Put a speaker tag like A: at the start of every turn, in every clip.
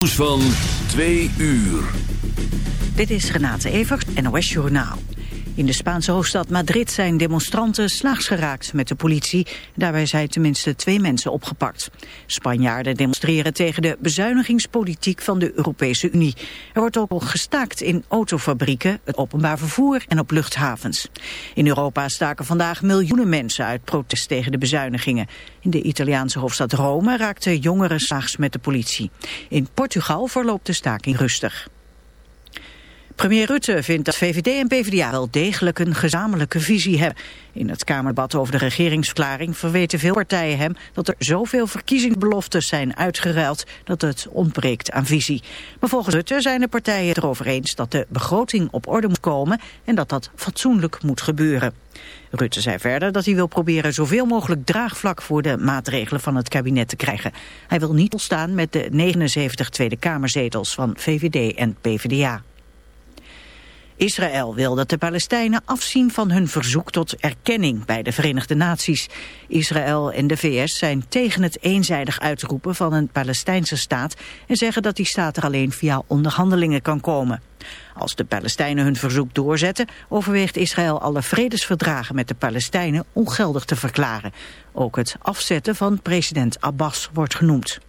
A: Nieuws van 2 uur.
B: Dit is Renate Evert, NOS Journaal. In de Spaanse hoofdstad Madrid zijn demonstranten slaags geraakt met de politie. Daarbij zijn tenminste twee mensen opgepakt. Spanjaarden demonstreren tegen de bezuinigingspolitiek van de Europese Unie. Er wordt ook al gestaakt in autofabrieken, het openbaar vervoer en op luchthavens. In Europa staken vandaag miljoenen mensen uit protest tegen de bezuinigingen. In de Italiaanse hoofdstad Rome raakten jongeren slaags met de politie. In Portugal verloopt de staking rustig. Premier Rutte vindt dat VVD en PvdA wel degelijk een gezamenlijke visie hebben. In het Kamerdebat over de regeringsverklaring verweten veel partijen hem dat er zoveel verkiezingsbeloftes zijn uitgeruild dat het ontbreekt aan visie. Maar volgens Rutte zijn de partijen het erover eens dat de begroting op orde moet komen en dat dat fatsoenlijk moet gebeuren. Rutte zei verder dat hij wil proberen zoveel mogelijk draagvlak voor de maatregelen van het kabinet te krijgen. Hij wil niet volstaan met de 79 Tweede Kamerzetels van VVD en PvdA. Israël wil dat de Palestijnen afzien van hun verzoek tot erkenning bij de Verenigde Naties. Israël en de VS zijn tegen het eenzijdig uitroepen van een Palestijnse staat en zeggen dat die staat er alleen via onderhandelingen kan komen. Als de Palestijnen hun verzoek doorzetten, overweegt Israël alle vredesverdragen met de Palestijnen ongeldig te verklaren. Ook het afzetten van president Abbas wordt genoemd.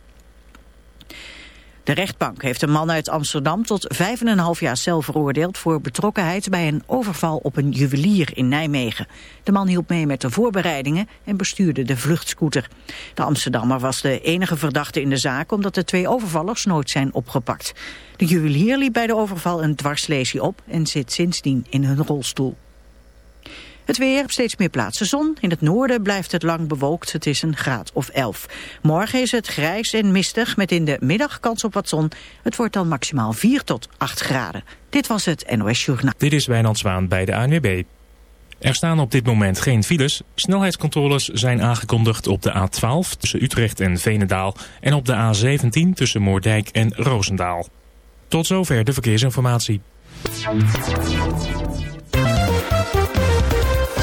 B: De rechtbank heeft een man uit Amsterdam tot 5,5 jaar cel veroordeeld voor betrokkenheid bij een overval op een juwelier in Nijmegen. De man hielp mee met de voorbereidingen en bestuurde de vluchtscooter. De Amsterdammer was de enige verdachte in de zaak omdat de twee overvallers nooit zijn opgepakt. De juwelier liep bij de overval een dwarslesie op en zit sindsdien in hun rolstoel. Het weer, op steeds meer plaatsen zon. In het noorden blijft het lang bewolkt. Het is een graad of 11. Morgen is het grijs en mistig met in de middag kans op wat zon. Het wordt dan maximaal 4 tot 8 graden. Dit was het NOS Journaal.
C: Dit is Wijnand Zwaan bij de ANWB. Er staan op dit moment geen files. Snelheidscontroles zijn aangekondigd op de A12 tussen Utrecht en Venendaal... en op de A17 tussen Moordijk en Roosendaal. Tot zover de verkeersinformatie.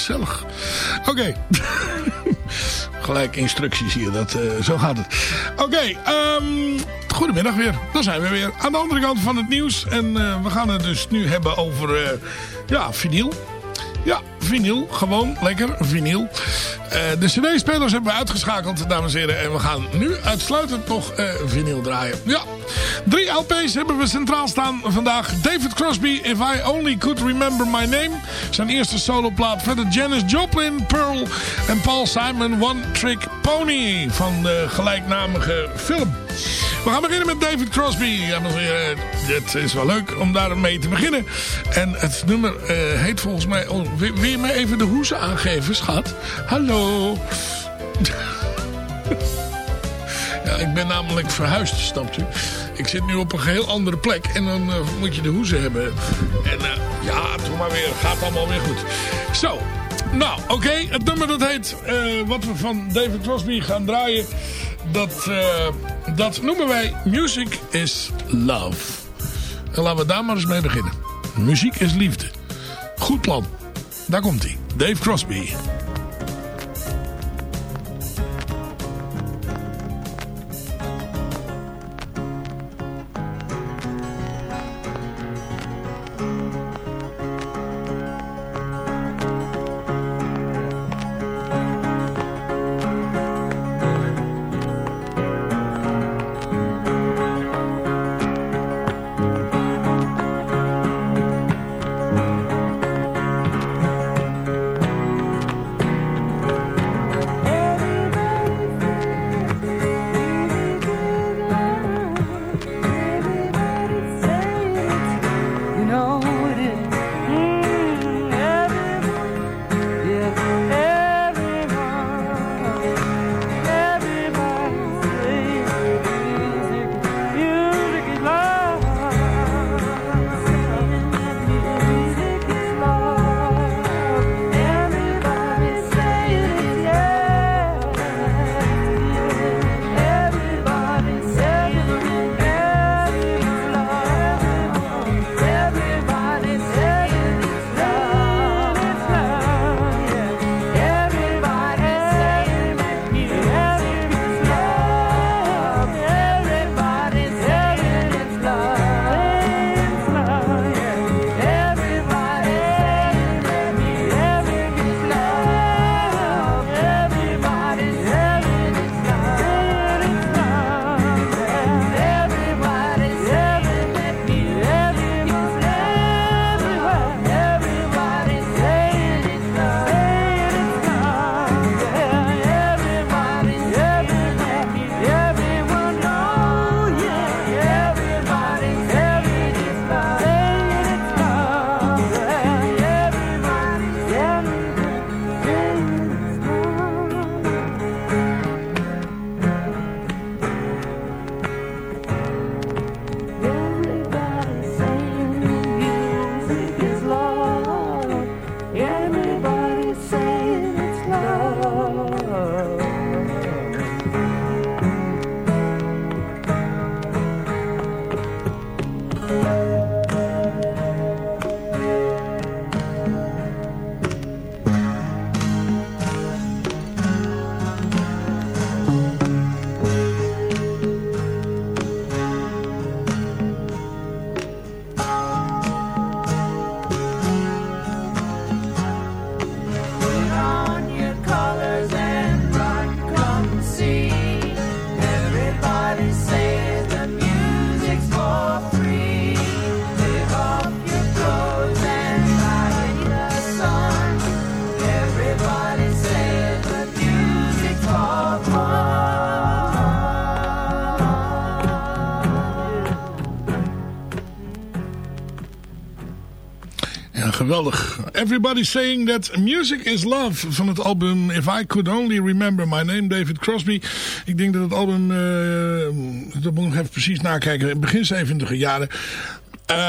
D: Gezellig. Oké. Gelijk instructies hier, dat, uh, zo gaat het. Oké, okay, um, goedemiddag weer. Daar zijn we weer. Aan de andere kant van het nieuws. En uh, we gaan het dus nu hebben over, uh, ja, vinyl. Ja, vinyl. Gewoon lekker vinyl. De cd-spelers hebben we uitgeschakeld, dames en heren. En we gaan nu uitsluitend nog vinyl draaien. Ja, drie LP's hebben we centraal staan vandaag. David Crosby, If I Only Could Remember My Name. Zijn eerste soloplaat. Verder Janis Joplin, Pearl en Paul Simon, One Trick Pony. Van de gelijknamige film. We gaan beginnen met David Crosby. Het is wel leuk om daar mee te beginnen. En het nummer uh, heet volgens mij... Oh, wil, je mij even de hoezen aangeven, schat? Hallo. ja, ik ben namelijk verhuisd, snapt u. Ik zit nu op een geheel andere plek. En dan uh, moet je de hoezen hebben. En uh, ja, doe maar weer. Gaat allemaal weer goed. Zo. Nou, oké. Het nummer dat heet... wat we van David Crosby gaan draaien... Dat, dat noemen wij Music is Love. En laten we daar maar eens mee beginnen. Muziek is liefde. Goed plan. Daar komt hij. Dave Crosby. Geweldig. Everybody's saying that music is love. Van het album If I Could Only Remember My Name, David Crosby. Ik denk dat het album, uh, dat moet ik even precies nakijken, begin 70 jaren.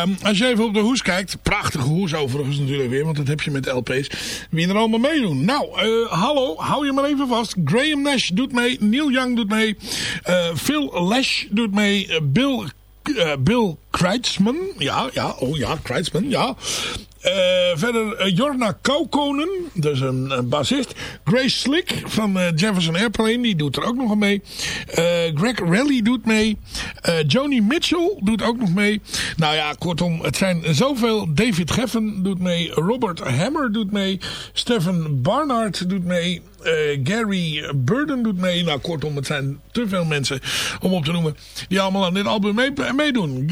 D: Um, als je even op de hoes kijkt. Prachtige hoes overigens natuurlijk weer. Want dat heb je met LP's. Wie er allemaal meedoen. Nou, uh, hallo. Hou je maar even vast. Graham Nash doet mee. Neil Young doet mee. Uh, Phil Lesh doet mee. Uh, Bill... Bill Kreitzman. Ja, ja. Oh ja, Kreitzman. Ja. Uh, verder uh, Jorna Kaukonen, is een, een bassist. Grace Slick van uh, Jefferson Airplane, die doet er ook nog mee. Greg Rally doet mee. Joni Mitchell doet ook nog mee. Nou ja, kortom, het zijn zoveel. David Geffen doet mee. Robert Hammer doet mee. Stephen Barnard doet mee. Gary Burden doet mee. Nou, kortom, het zijn te veel mensen om op te noemen. Die allemaal aan dit album mee, meedoen.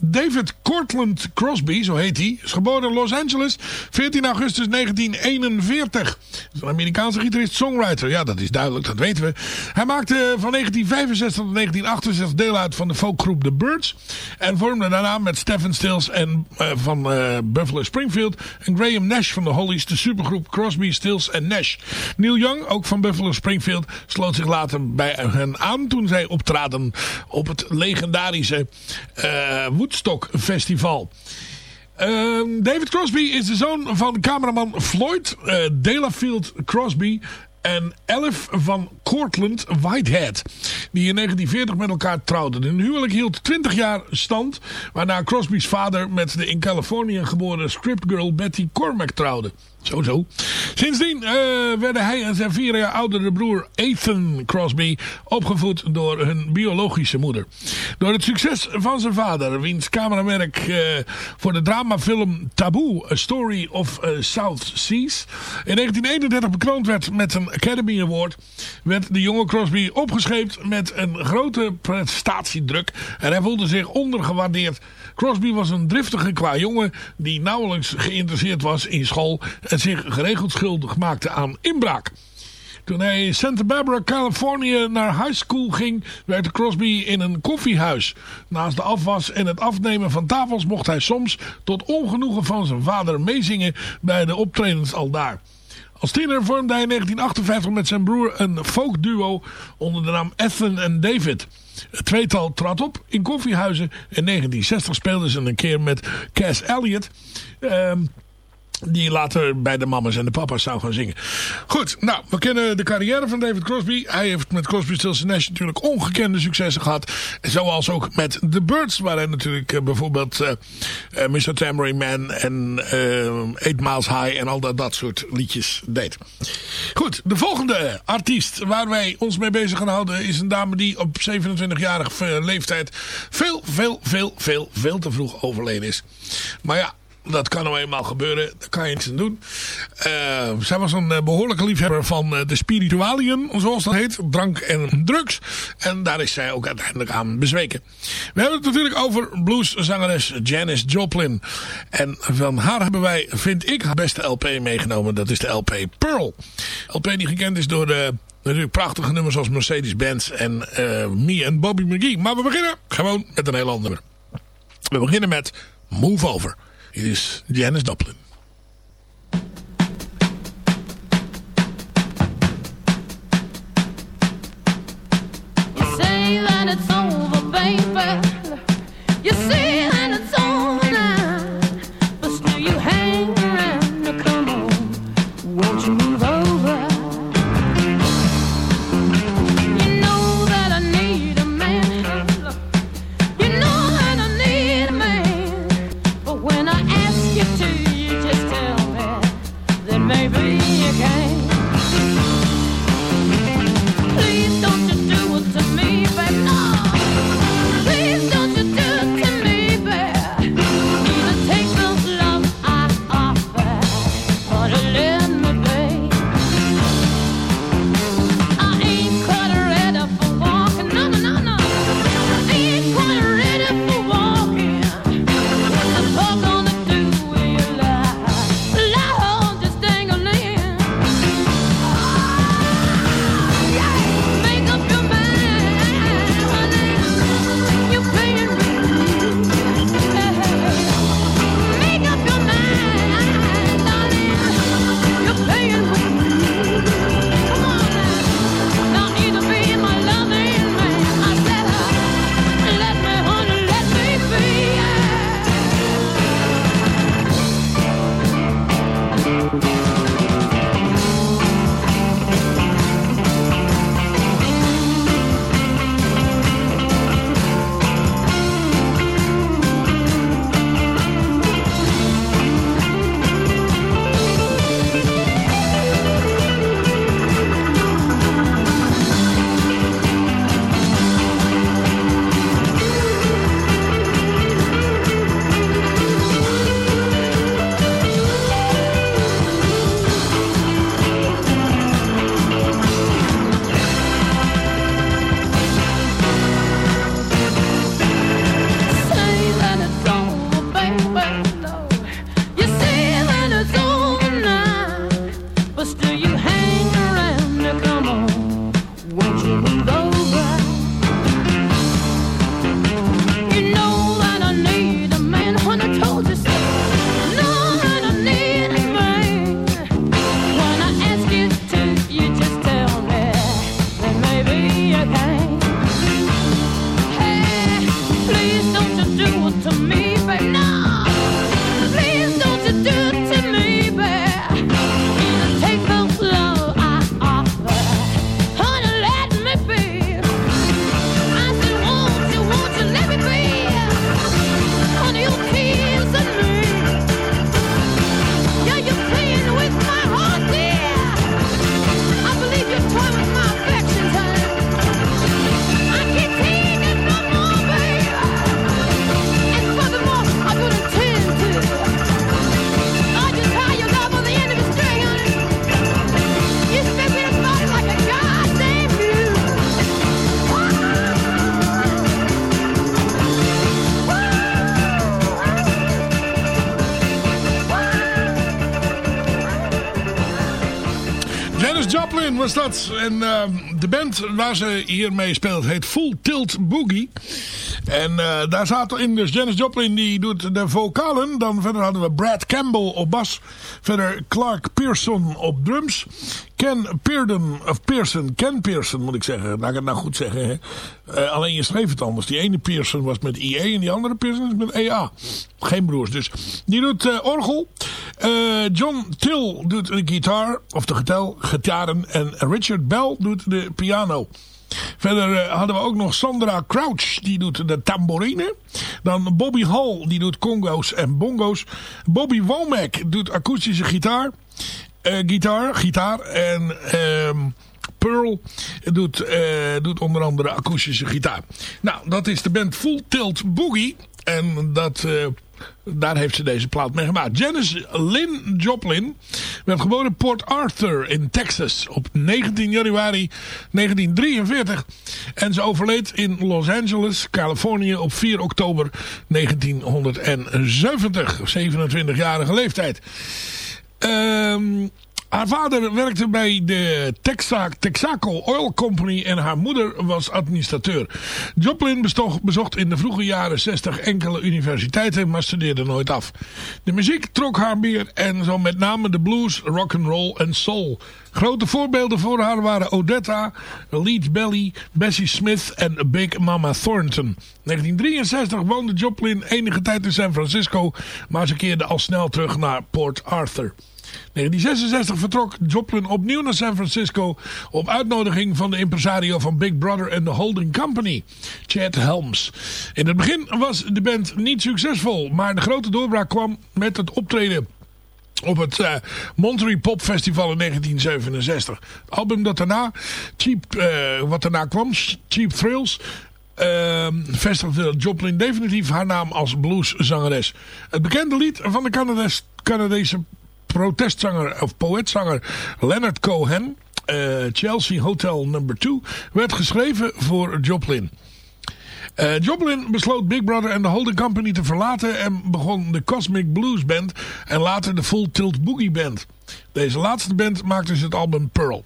D: David Cortland Crosby, zo heet hij, is geboren in Los Angeles 14 augustus 1941. Is een Amerikaanse gitarist-songwriter. Ja, dat is duidelijk, dat weten we. Hij maakte van 1965 tot 1968 deel uit van de folkgroep The Birds. En vormde daarna met Stephen Stills en, uh, van uh, Buffalo Springfield en Graham Nash van de Hollies de supergroep Crosby, Stills en Nash. Neil Young, ook van Buffalo Springfield, sloot zich later bij hen aan toen zij optraden op het legendarische uh, Festival. Uh, David Crosby is de zoon van cameraman Floyd uh, Delafield Crosby en Elf van Cortland Whitehead. Die in 1940 met elkaar trouwden. Hun huwelijk hield 20 jaar stand. Waarna Crosby's vader met de in Californië geboren scriptgirl Betty Cormack trouwde. Zo, zo. Sindsdien uh, werden hij en zijn vier jaar oudere broer Ethan Crosby opgevoed door hun biologische moeder. Door het succes van zijn vader, wiens cameramerk uh, voor de dramafilm Taboe, A Story of uh, South Seas, in 1931 bekroond werd met een Academy Award, werd de jonge Crosby opgescheept met een grote prestatiedruk en hij voelde zich ondergewaardeerd. Crosby was een driftige qua jongen die nauwelijks geïnteresseerd was in school zich geregeld schuldig maakte aan inbraak. Toen hij in Santa Barbara, Californië naar high school ging, werkte Crosby in een koffiehuis. Naast de afwas en het afnemen van tafels mocht hij soms tot ongenoegen van zijn vader meezingen bij de optredens al daar. Als tiener vormde hij in 1958 met zijn broer een folkduo onder de naam Ethan en David. Het tweetal trad op in koffiehuizen. In 1960 speelden ze een keer met Cass Elliot. Um, die later bij de mama's en de papa's zou gaan zingen. Goed, nou, we kennen de carrière van David Crosby. Hij heeft met Crosby, Stills Nash natuurlijk ongekende successen gehad. Zoals ook met The Birds, waar hij natuurlijk uh, bijvoorbeeld uh, uh, Mr. Tambourine Man en Eight Miles High en al dat, dat soort liedjes deed. Goed, de volgende artiest waar wij ons mee bezig gaan houden is een dame die op 27-jarige leeftijd veel, veel, veel, veel, veel te vroeg overleden is. Maar ja, dat kan nou eenmaal gebeuren. Daar kan je iets aan doen. Uh, zij was een uh, behoorlijke liefhebber van uh, de spiritualiën, zoals dat heet. Drank en drugs. En daar is zij ook uiteindelijk aan bezweken. We hebben het natuurlijk over blueszangeres Janis Joplin. En van haar hebben wij, vind ik, haar beste LP meegenomen. Dat is de LP Pearl. LP die gekend is door de... Natuurlijk prachtige nummers als Mercedes-Benz en Me en Bobby McGee. Maar we beginnen gewoon met een heel ander nummer. We beginnen met Move Over. Is Janis Joplin.
E: You say that it's over, baby. You say
D: was. En ehm, de band waar ze hiermee speelt heet Full Tilt Boogie. En eh, daar zaten in dus Janis Joplin die doet de vocalen. Dan verder hadden we Brad Campbell op bas. Verder Clark Pearson op drums. Ken Pearden, of Pearson, Ken Pearson moet ik zeggen. Laat ik het nou goed zeggen. Hè? Eh, alleen je schreef het anders. Die ene Pearson was met IE en die andere Pearson is met EA. Geen broers dus. Die doet uh, orgel. John Till doet de gitaar, of de getel, gitaren. En Richard Bell doet de piano. Verder uh, hadden we ook nog Sandra Crouch, die doet de tambourine. Dan Bobby Hall, die doet congo's en bongo's. Bobby Womack doet akoestische gitaar. Uh, gitaar, gitaar. En uh, Pearl doet, uh, doet onder andere akoestische gitaar. Nou, dat is de band Full Tilt Boogie. En dat... Daar heeft ze deze plaat mee gemaakt. Janice Lynn Joplin werd geboren in Port Arthur in Texas op 19 januari 1943. En ze overleed in Los Angeles, Californië op 4 oktober 1970. 27-jarige leeftijd. Um, haar vader werkte bij de Texaco Texaco Oil Company en haar moeder was administrateur. Joplin bezocht, in de vroege jaren 60 enkele universiteiten, maar studeerde nooit af. De muziek trok haar meer en zo met name de blues, rock and roll en soul. Grote voorbeelden voor haar waren Odetta, Lead Belly, Bessie Smith en Big Mama Thornton. 1963 woonde Joplin enige tijd in San Francisco, maar ze keerde al snel terug naar Port Arthur. 1966 vertrok Joplin opnieuw naar San Francisco op uitnodiging van de impresario van Big Brother and the Holding Company, Chad Helms. In het begin was de band niet succesvol, maar de grote doorbraak kwam met het optreden op het uh, Monterey Pop Festival in 1967. Het album dat daarna, Cheap, uh, wat daarna kwam, Cheap Thrills, uh, vestigde Joplin definitief haar naam als blueszangeres. Het bekende lied van de Canadese protestzanger of poëtzanger Leonard Cohen, uh, Chelsea Hotel Number 2, werd geschreven voor Joplin. Uh, Joplin besloot Big Brother en de holding company te verlaten en begon de Cosmic Blues Band en later de Full Tilt Boogie Band. Deze laatste band maakte dus het album Pearl.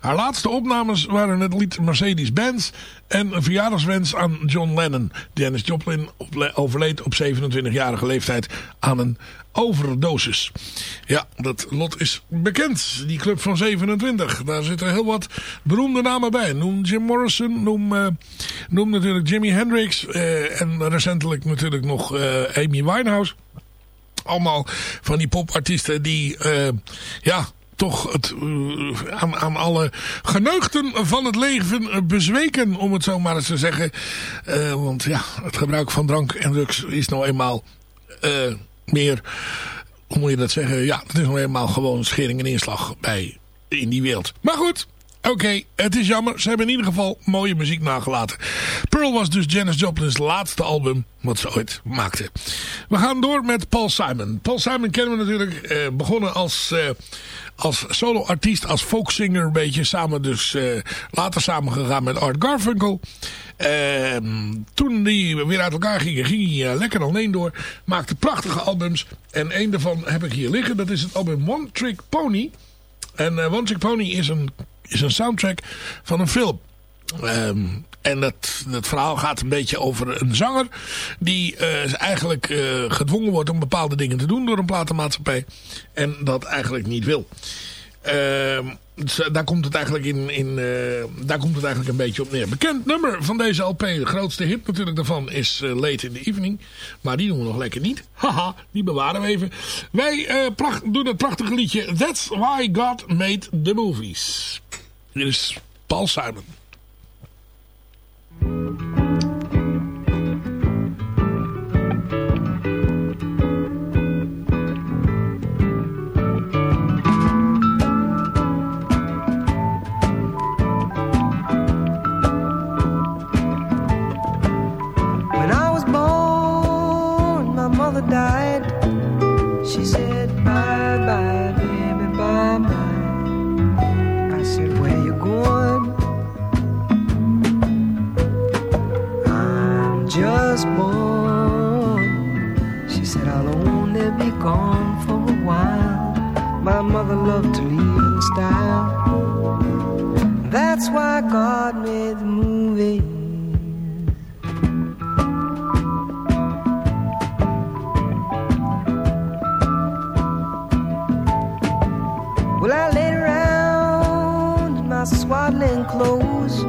D: Haar laatste opnames waren het lied Mercedes-Benz en een verjaardagswens aan John Lennon. Janis Joplin overleed op 27-jarige leeftijd aan een overdosis. Ja, dat lot is bekend. Die club van 27. Daar zitten heel wat beroemde namen bij. Noem Jim Morrison, noem, uh, noem natuurlijk Jimi Hendrix uh, en recentelijk natuurlijk nog uh, Amy Winehouse allemaal van die popartiesten die, uh, ja, toch het, uh, aan, aan alle geneugten van het leven bezweken, om het zo maar eens te zeggen. Uh, want ja, het gebruik van drank en drugs is nou eenmaal meer, hoe moet je dat zeggen? Ja, het is nou eenmaal gewoon schering en inslag bij, in die wereld. Maar goed, Oké, het is jammer. Ze hebben in ieder geval mooie muziek nagelaten. Pearl was dus Janis Joplin's laatste album wat ze ooit maakte. We gaan door met Paul Simon. Paul Simon kennen we natuurlijk. Eh, begonnen als, eh, als solo-artiest, als folksinger een beetje. Samen dus eh, later samengegaan met Art Garfunkel. Toen die weer uit elkaar gingen, ging hij lekker alleen door. Maakte prachtige albums. En een daarvan heb ik hier liggen. Dat is het album One Trick Pony. En One Trick Pony is een is een soundtrack van een film. Um, en dat, dat verhaal gaat een beetje over een zanger die uh, eigenlijk gedwongen wordt om bepaalde dingen te doen door een platenmaatschappij. En dat eigenlijk niet wil. Uh, daar komt het eigenlijk in, in uh, daar komt het eigenlijk een beetje op neer. Bekend nummer van deze LP, de grootste hit natuurlijk daarvan, is uh, Late in the Evening. Maar die doen we nog lekker niet. Haha, die bewaren we even. Wij pracht, doen het prachtige liedje That's Why God Made the Movies. Hier is Paul Simon.
F: Born. She said, I'll only be gone for a while. my mother loved to leave in style. That's why God made the movie. Well, I laid around in my swaddling clothes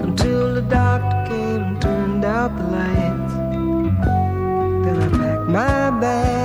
F: until the doctor came and turned out the lights. Then I packed my bag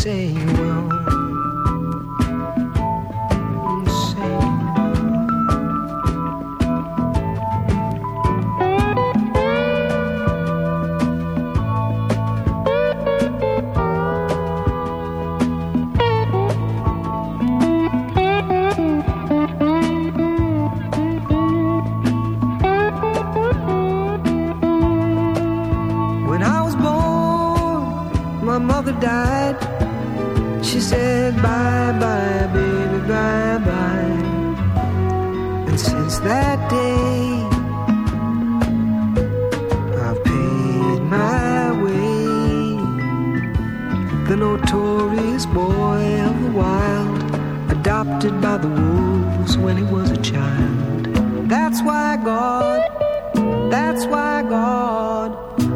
F: Say that's why God.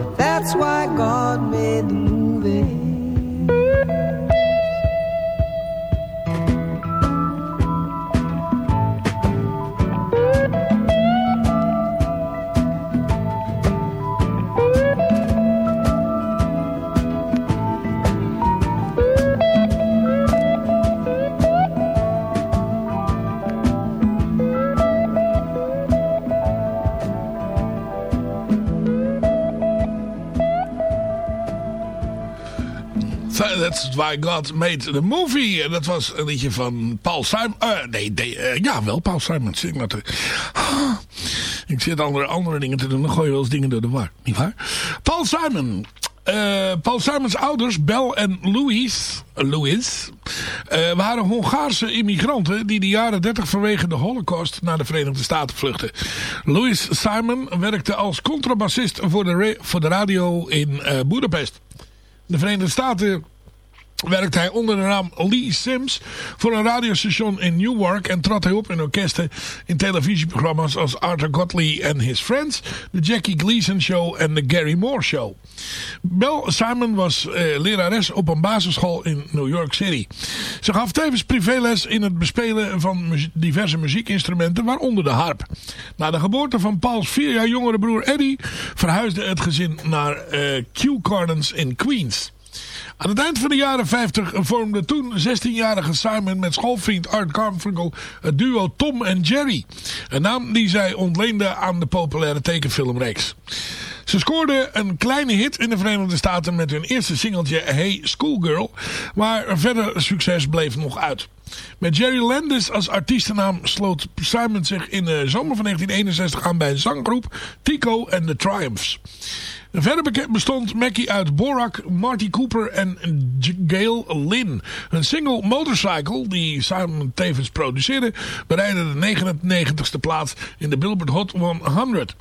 F: Why God made the movie.
D: En dat was een liedje van Paul Simon. eh, nee, nee eh, ja, wel Paul Simon. Dat er. Ah, ik zit andere, andere dingen te doen. Dan gooi je wel eens dingen door de war. Niet waar? Paul Simon. Eh, Paul Simons ouders, Bel en Louis, Louis waren Hongaarse immigranten die de jaren 30 vanwege de holocaust naar de Verenigde Staten vluchtten. Louis Simon werkte als contrabassist voor de, voor de radio in eh Budapest. De Verenigde Staten werkte hij onder de naam Lee Sims voor een radiostation in Newark en trad hij op in orkesten in televisieprogramma's als Arthur Godley and His Friends, The Jackie Gleason Show en The Gary Moore Show. Belle Simon was eh, lerares op een basisschool in New York City. Ze gaf tevens privéles in het bespelen van diverse muziekinstrumenten, waaronder de harp. Na de geboorte van Paul's vier jaar jongere broer Eddie verhuisde het gezin naar eh, Kew Gardens in Queens. Aan het eind van de jaren 50 vormde toen 16-jarige Simon met schoolvriend Art Garfunkel het duo Tom en Jerry. Een naam die zij ontleende aan de populaire tekenfilmreeks. Ze scoorden een kleine hit in de Verenigde Staten met hun eerste singeltje Hey Schoolgirl. Maar verder succes bleef nog uit. Met Jerry Landis als artiestennaam sloot Simon zich in de zomer van 1961 aan bij een zanggroep Tico and the Triumphs. Verder bestond Mackie uit Borak, Marty Cooper en Gail Lynn. Een single Motorcycle, die Simon tevens produceerde, bereidde de 99ste plaats in de Billboard Hot 100.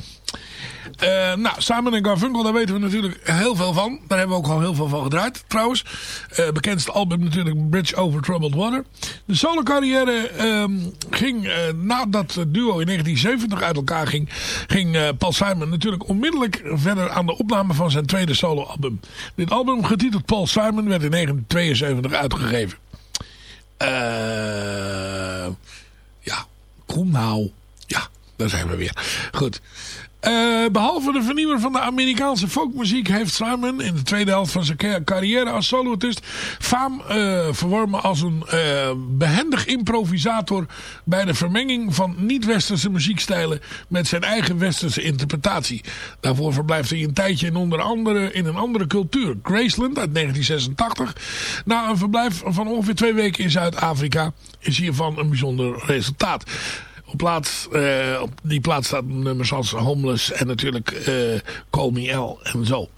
D: Eh, nou, Simon en Garfunkel, daar weten we natuurlijk heel veel van. Daar hebben we ook al heel veel van gedraaid, trouwens. Eh bekendste album natuurlijk Bridge Over Troubled Water. De solo carrière ehm, ging, eh, nadat het duo in 1970 uit elkaar ging, ging Paul Simon natuurlijk onmiddellijk verder aan de opname van zijn tweede soloalbum. Dit album, getiteld Paul Simon, werd in 1972 uitgegeven. Ja, kom nou. Ja, daar zijn we weer. Goed. Eh, behalve de vernieuwer van de Amerikaanse folkmuziek heeft Simon in de tweede helft van zijn ca- carrière als soloartiest faam eh, verworven als een eh, behendig improvisator bij de vermenging van niet-westerse muziekstijlen met zijn eigen westerse interpretatie. Daarvoor verblijft hij een tijdje in onder andere in een andere cultuur. Graceland uit 1986. Na een verblijf van ongeveer twee weken in Zuid-Afrika is hiervan een bijzonder resultaat. Op, plaats, eh, op die plaats staan nummers als Homeless en natuurlijk eh Call L en zo.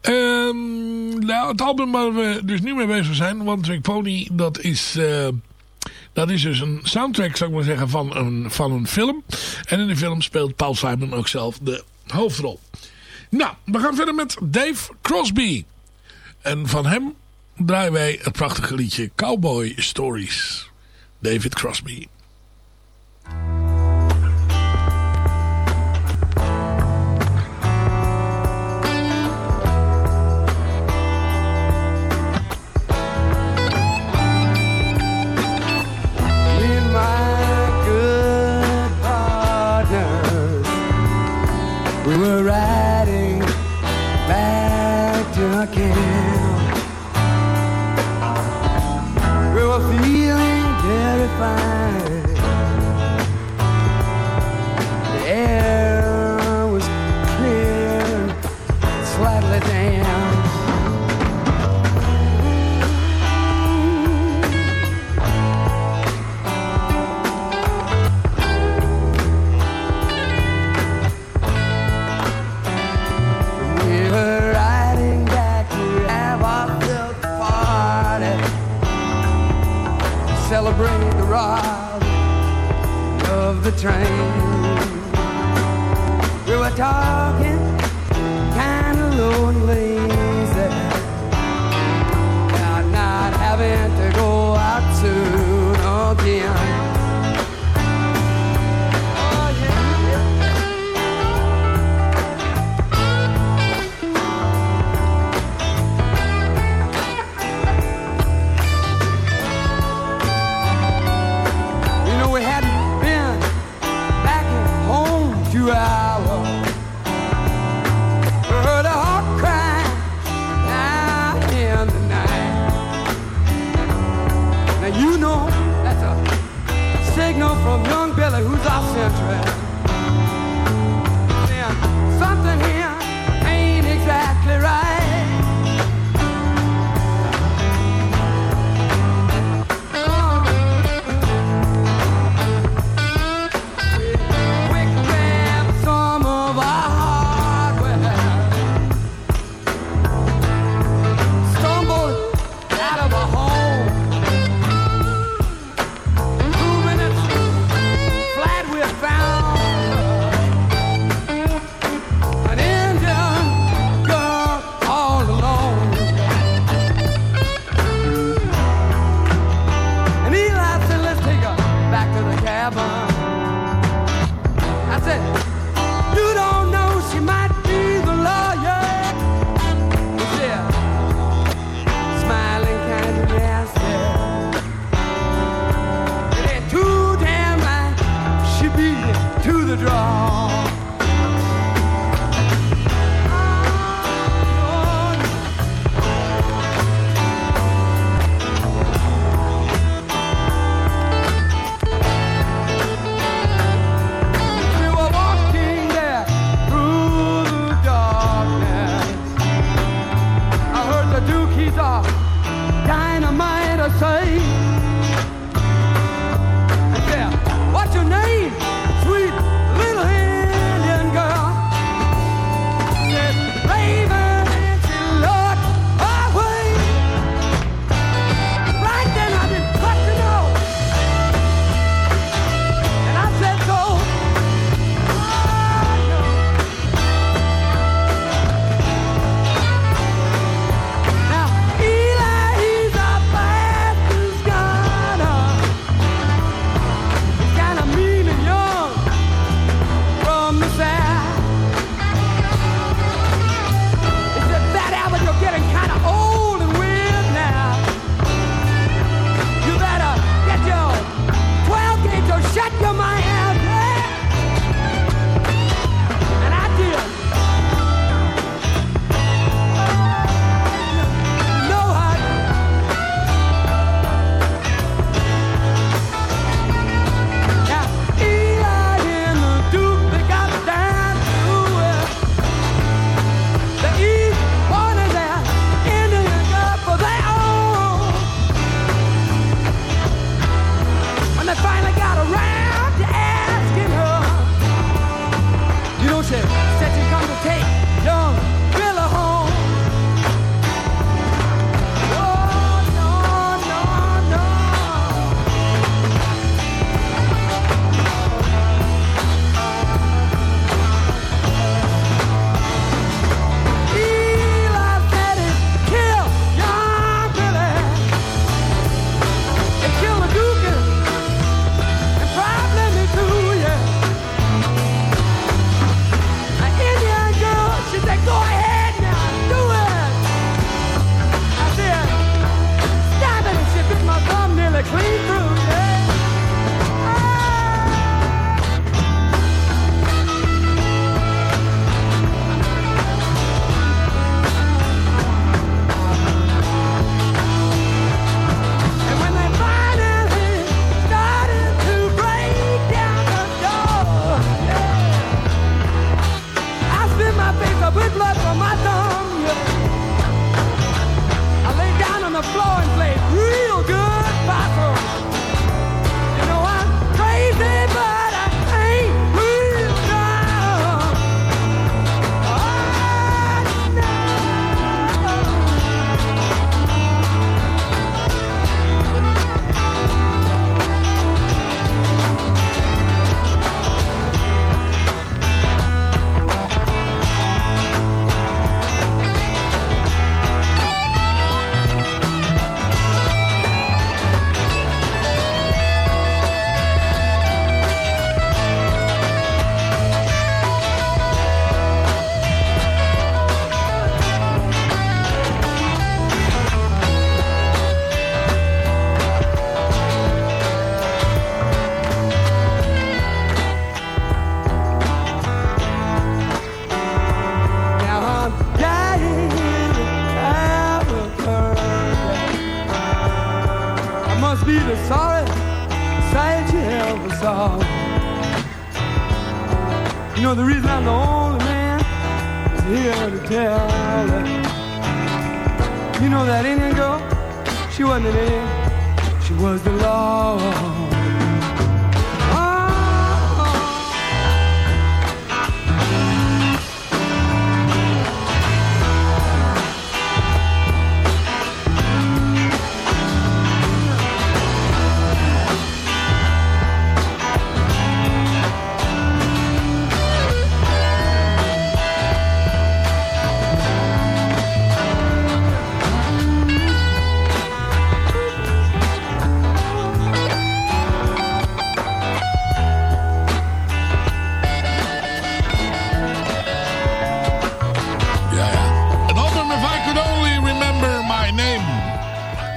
D: Ehm, nou, het album waar we dus nu mee bezig zijn, One Trick Pony, dat is, eh, dat is dus een soundtrack, zou ik maar zeggen, van een, van een film. En in de film speelt Paul Simon ook zelf de hoofdrol. Nou, we gaan verder met Dave Crosby. En van hem draaien wij het prachtige liedje Cowboy Stories. David Crosby.
G: Me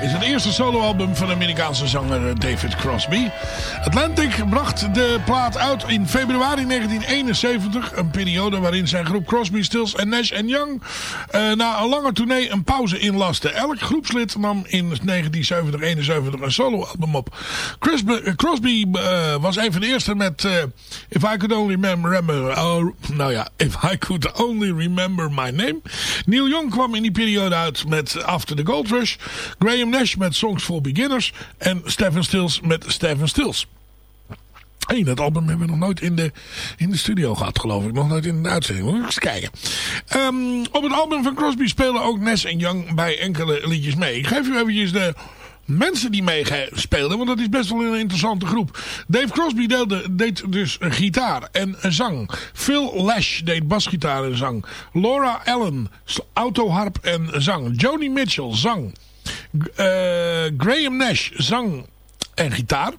F: is
D: het eerste soloalbum van de Amerikaanse zanger eh, David Crosby. Atlantic bracht de plaat uit in februari 1971. Een periode waarin zijn groep Crosby, Stills en Nash Young eh, na een lange tournee een pauze inlaste. Elk groepslid nam in 1970-71 een soloalbum op. Crosby, eh, Crosby eh, was een van de eerste met If I Could Only Remember... oh, nou ja, If I Could Only Remember My Name. Neil Young kwam in die periode uit met After the Gold Rush. Graham Nash met Songs for Beginners. En Stephen Stills met Stephen Stills. Hey, dat album hebben we nog nooit in de, in de studio gehad, geloof ik. Nog nooit in de uitzending. Moet ik eens kijken. Ehm, op het album van Crosby spelen ook Nash en Young bij enkele liedjes mee. Ik geef u eventjes de mensen die meespeelden, want dat is best wel een interessante groep. Dave Crosby deed dus gitaar en zang. Phil Lash deed basgitaar en zang. Laura Allen, autoharp en zang. Joni Mitchell, zang. Eh, Graham Nash, zang en gitaar.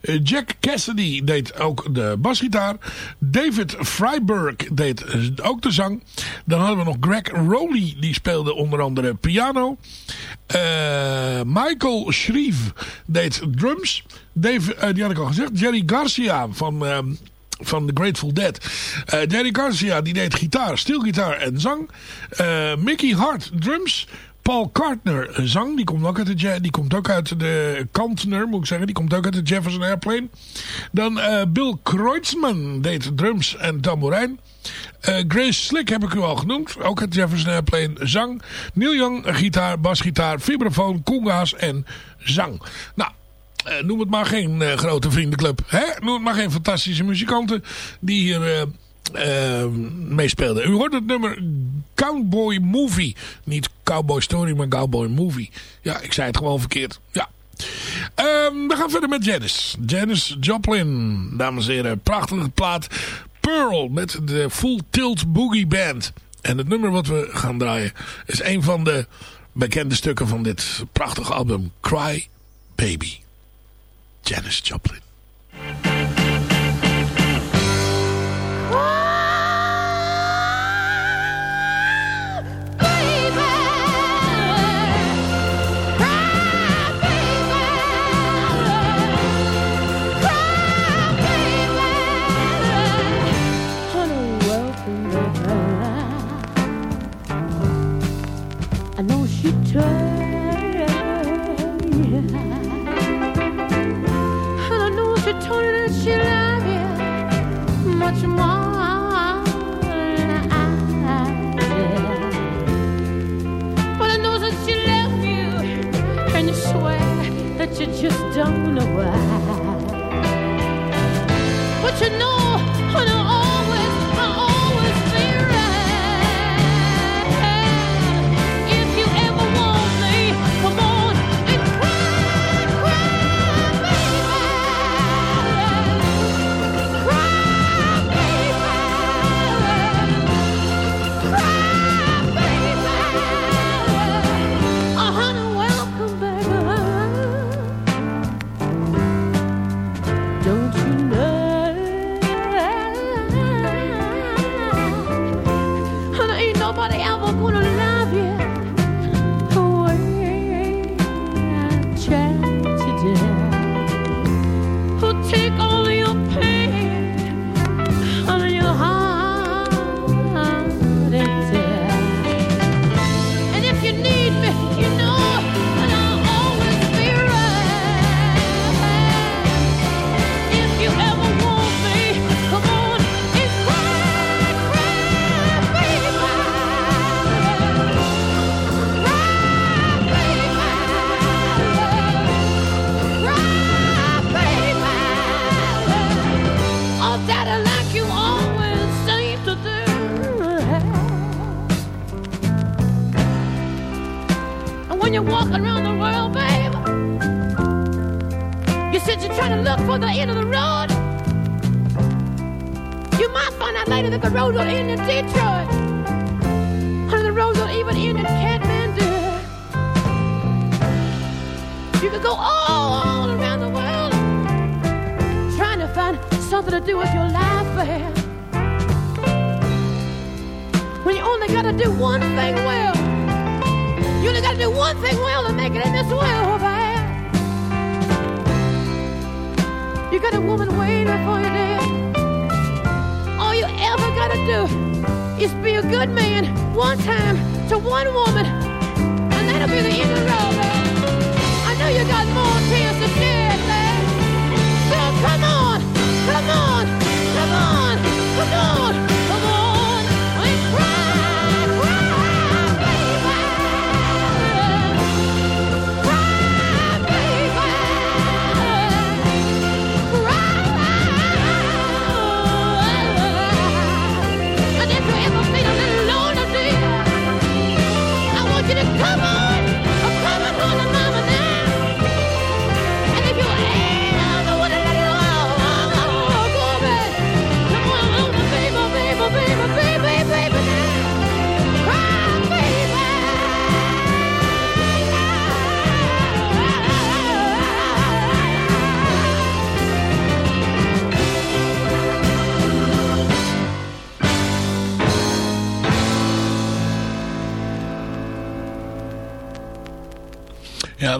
D: Eh, Jack Cassidy deed ook de basgitaar. David Freiberg deed eh, ook de zang. Dan hadden we nog Greg Rowley. Die speelde onder andere piano. Michael Shreve deed drums. Dave, die had ik al gezegd. Jerry Garcia van... ehm, van The Grateful Dead. Jerry Garcia die deed gitaar, steelgitaar en zang. Mickey Hart drums. Paul Cartner zang, die komt ook uit de, die komt ook uit de Kantner, moet ik zeggen. Die komt ook uit de Jefferson Airplane. Dan eh, Bill Kreutzmann deed drums en tamboerijn. Eh, Grace Slick heb ik u al genoemd. Ook uit Jefferson Airplane zang. Neil Young gitaar, basgitaar, vibrafoon, conga's en zang. Nou, eh, noem het maar geen grote vriendenclub. Hè? Noem het maar geen fantastische muzikanten die hier eh, meespeelden. U hoort het nummer Cowboy Movie. Niet Cowboy Story, maar Cowboy Movie. Ja, ik zei het gewoon verkeerd. Ja. Ehm, we gaan verder met Janis. Janis Joplin, dames en heren. Prachtige plaat. Pearl met de Full Tilt Boogie Band. En het nummer wat we gaan draaien is een van de bekende stukken van dit prachtige album. Cry Baby. Janis Joplin.
E: You and you swear that you just don't know why. But you know,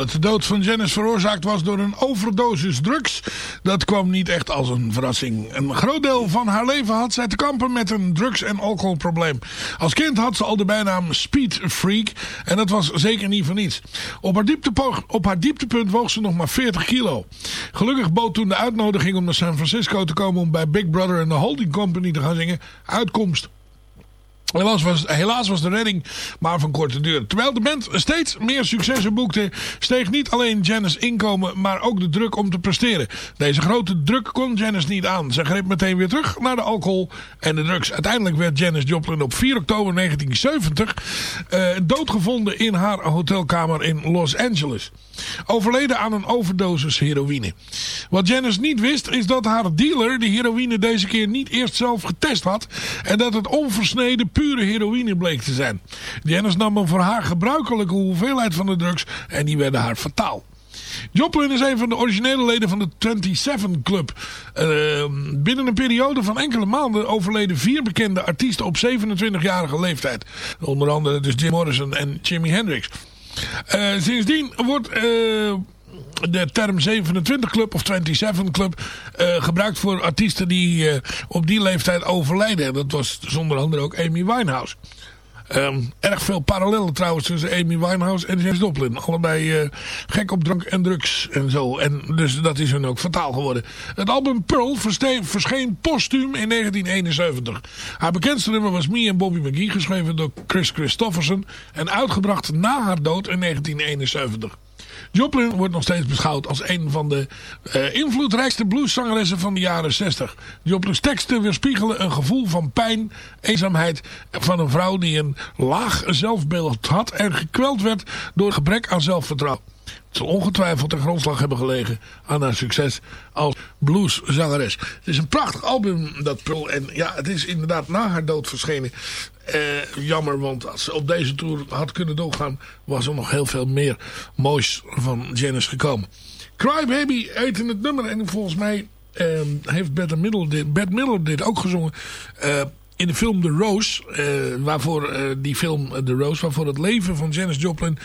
D: dat de dood van Janice veroorzaakt was door een overdosis drugs. Dat kwam niet echt als een verrassing. Een groot deel van haar leven had zij te kampen met een drugs- en alcoholprobleem. Als kind had ze al de bijnaam Speed Freak. En dat was zeker niet voor niets. Op haar, op haar dieptepunt woog ze nog maar 40 kilo. Gelukkig bood toen de uitnodiging om naar San Francisco te komen... om bij Big Brother en de Holding Company te gaan zingen, uitkomst. Helaas was, helaas was de redding maar van korte duur. Terwijl de band steeds meer successen boekte, steeg niet alleen Janice inkomen, maar ook de druk om te presteren. Deze grote druk kon Janice niet aan. Ze greep meteen weer terug naar de alcohol en de drugs. Uiteindelijk werd Janice Joplin op 4 oktober 1970 eh, doodgevonden in haar hotelkamer in Los Angeles. Overleden aan een overdosis heroïne. Wat Janice niet wist is dat haar dealer de heroïne deze keer niet eerst zelf getest had. En dat het onversneden pure heroïne bleek te zijn. Janice nam een voor haar gebruikelijke hoeveelheid van de drugs en die werden haar fataal. Joplin is een van de originele leden van de 27 Club. Uh, binnen een periode van enkele maanden overleden vier bekende artiesten op 27-jarige leeftijd. Onder andere dus Jim Morrison en Jimi Hendrix. Uh, sindsdien wordt uh, de term 27 Club of 27 Club uh, gebruikt voor artiesten die op die leeftijd overlijden. En dat was zonder andere ook Amy Winehouse. Um, erg veel parallellen trouwens tussen Amy Winehouse en James Joplin. Allebei uh, gek op drank en drugs en zo. En dus dat is hun ook fataal geworden. Het album Pearl verscheen postuum in 1971. Haar bekendste nummer was Me en Bobby McGee, geschreven door Chris Christofferson. En uitgebracht na haar dood in 1971. Joplin wordt nog steeds beschouwd als een van de uh, invloedrijkste blueszangeressen van de jaren 60. Joplins teksten weerspiegelen een gevoel van pijn, eenzaamheid van een vrouw die een laag zelfbeeld had en gekweld werd door gebrek aan zelfvertrouwen. Het zal ongetwijfeld ten grondslag hebben gelegen aan haar succes als blueszangeres. Het is een prachtig album, dat Pearl. En ja, het is inderdaad na haar dood verschenen. Uh, jammer, want als ze op deze tour had kunnen doorgaan... was er nog heel veel meer moois van Janis gekomen. Cry Baby heet in het nummer. En volgens mij uh, heeft Bette Midler dit, Bette Midler dit ook gezongen... Uh, in de film The Rose, uh, waarvoor die film The Rose, waarvoor het leven van Janis Joplin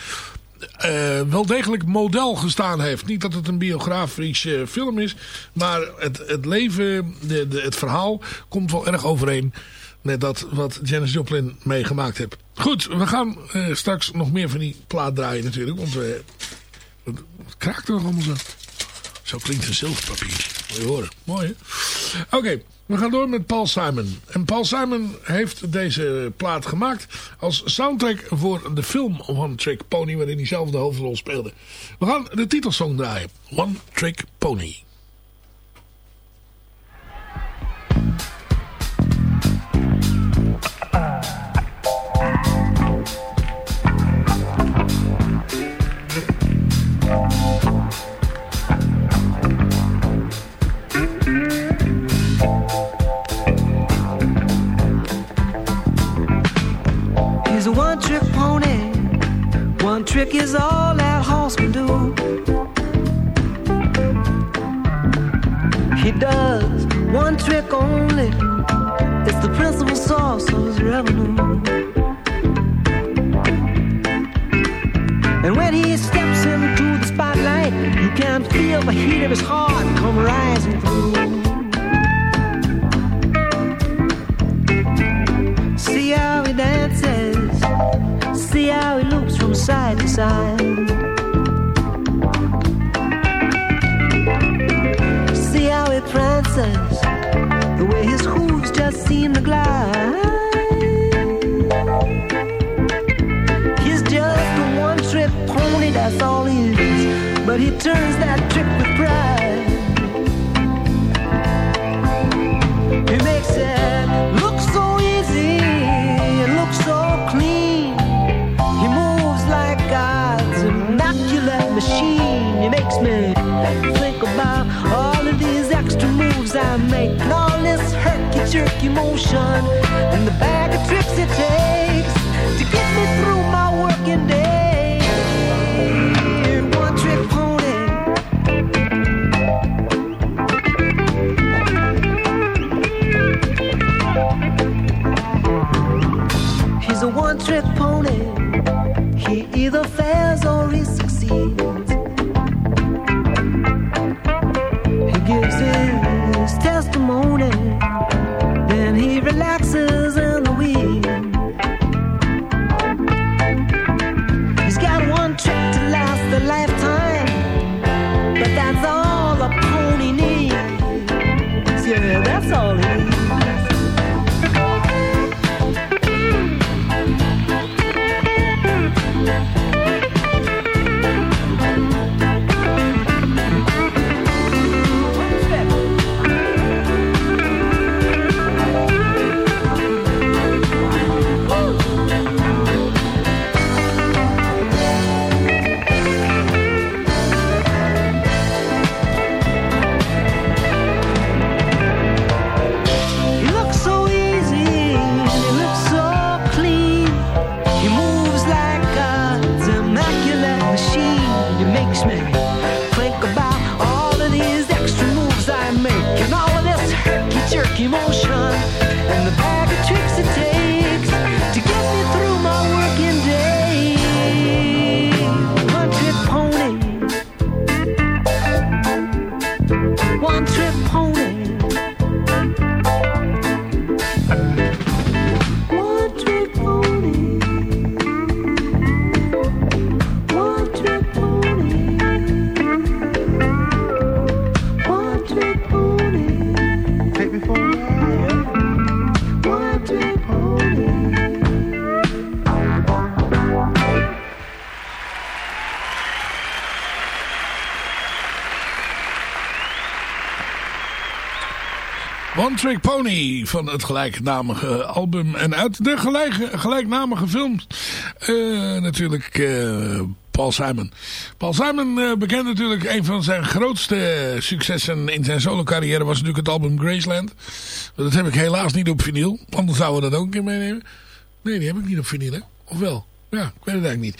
D: wel degelijk model gestaan heeft. Niet dat het een biografische film is, maar het, het leven, de, de, het verhaal komt wel erg overeen met dat wat Janis Joplin meegemaakt heeft. Goed, we gaan uh, straks nog meer van die plaat draaien natuurlijk, want we, wat, wat kraakt nog allemaal zo? Zo klinkt een zilverpapiertje. Moet je horen. Mooi? Oké. We gaan door met Paul Simon. En Paul Simon heeft deze plaat gemaakt als soundtrack voor de film One Trick Pony, waarin hij zelf de hoofdrol speelde. We gaan de titelsong draaien. One Trick Pony.
F: Is all that horseman do. He does one trick only. It's the principal source of his revenue. And when he steps into the spotlight, you can feel the heat of his heart come rising through. Side to side. See how he prances, the way his hooves just seem to glide. He's just a one trick pony, that's all he is. But he turns that herky jerky motion, and the bag of tricks it takes to get me through my working day. One trick pony. He's a one trick pony. He either fails or he succeeds. One Trick Pony
D: van het gelijknamige album. En uit de gelijk, gelijknamige films. eh, natuurlijk eh, Paul Simon. Paul Simon, eh, bekend natuurlijk, een van zijn grootste successen in zijn solo carrière was natuurlijk het album Graceland. Dat heb ik helaas niet op vinyl. Anders zouden we dat ook een keer meenemen. Nee, die heb ik niet op vinyl, hè? Of wel? Ja, ik weet het eigenlijk niet.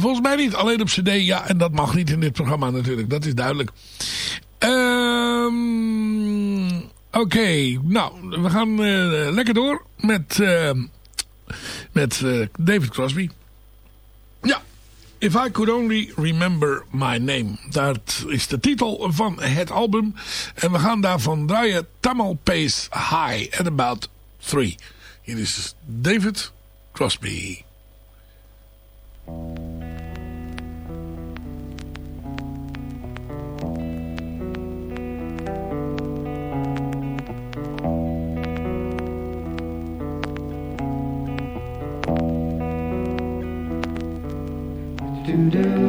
D: Volgens mij niet. Alleen op cd, ja. En dat mag niet in dit programma natuurlijk. Dat is duidelijk. Oké, nou, we gaan eh, lekker door met, eh, met eh, David Crosby. Ja, If I Could Only Remember My Name. Dat is de titel van het album. En we gaan daarvan draaien Tamal Pace High at About 3. Hier is David Crosby.
E: do.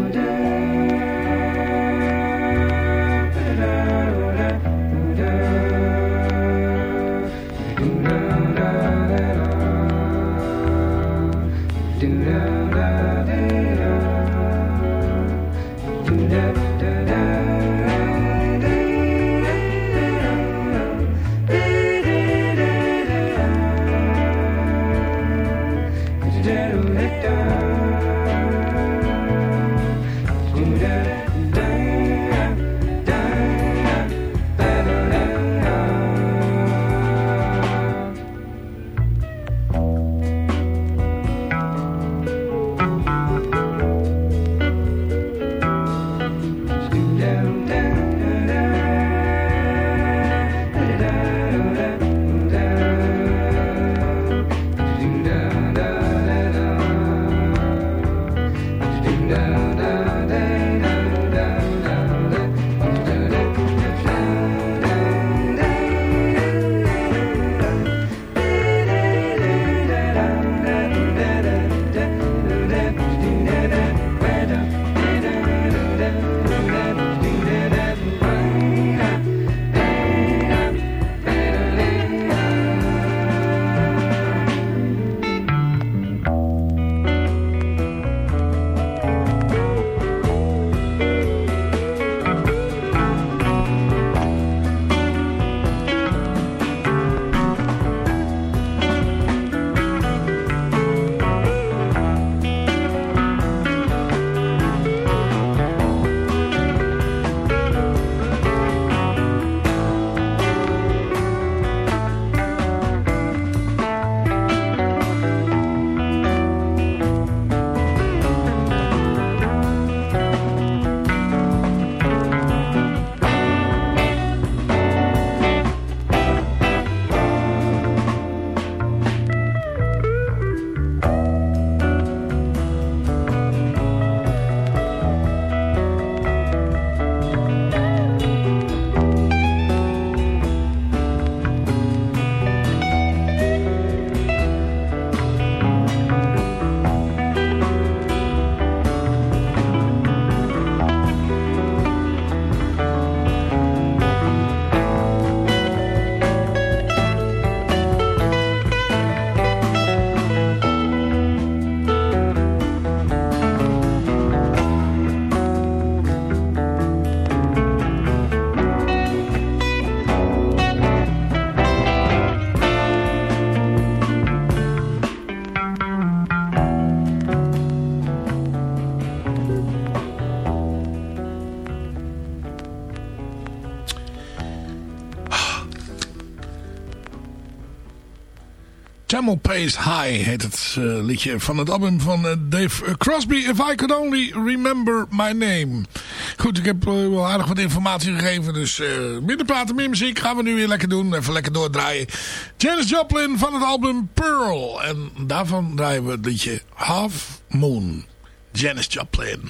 E: Is High heet het eh, liedje van het album van eh, Dave eh, Crosby. If I Could Only Remember My Name. Goed, ik heb uh, wel aardig wat informatie gegeven. Dus minder praten, meer muziek gaan we nu weer lekker doen. Even lekker doordraaien. Janis Joplin van het album Pearl. En daarvan draaien we het liedje Half Moon. Janis Joplin.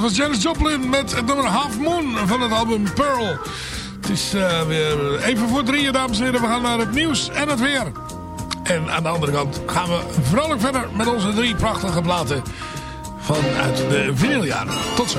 E: dat was Janis Joplin met het nummer Half Moon van het album Pearl. Het is eh, weer even voor drieën, dames en heren. We gaan naar het nieuws en het weer. En aan de andere kant gaan we vrolijk verder met onze drie prachtige platen vanuit de vinyljaren. Tot zo.